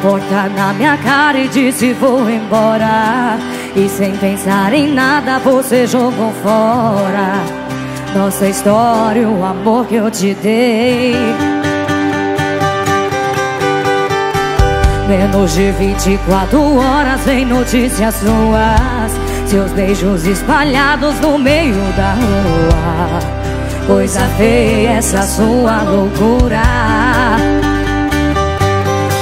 porta na minha cara e disse vou embora. E sem pensar em nada você jogou fora Nossa história, o amor que eu te dei. Menos de 24 horas vem notícias suas. Seus beijos espalhados no meio da rua. Coisa feia essa sua loucura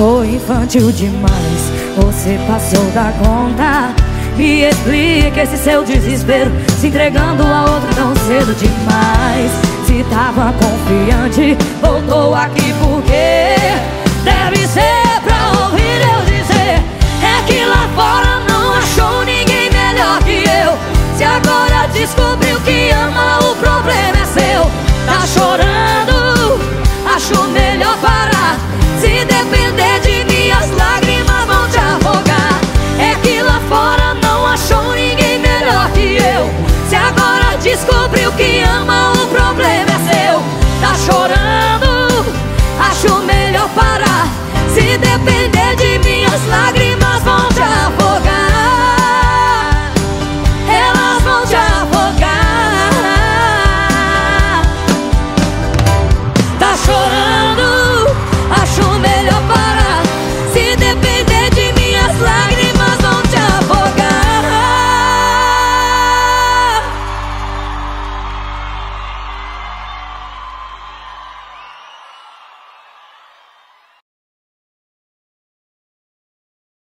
foi infantil demais. Você passou da conta. Me explica esse seu desespero, se entregando a outro tão cedo demais. Se tava confiante, voltou aqui porque deve ser pra ouvir eu dizer. É que lá fora não achou ninguém melhor que eu. Se agora descobriu que ama, o problema é seu. Tá chorando, achou melhor. que ama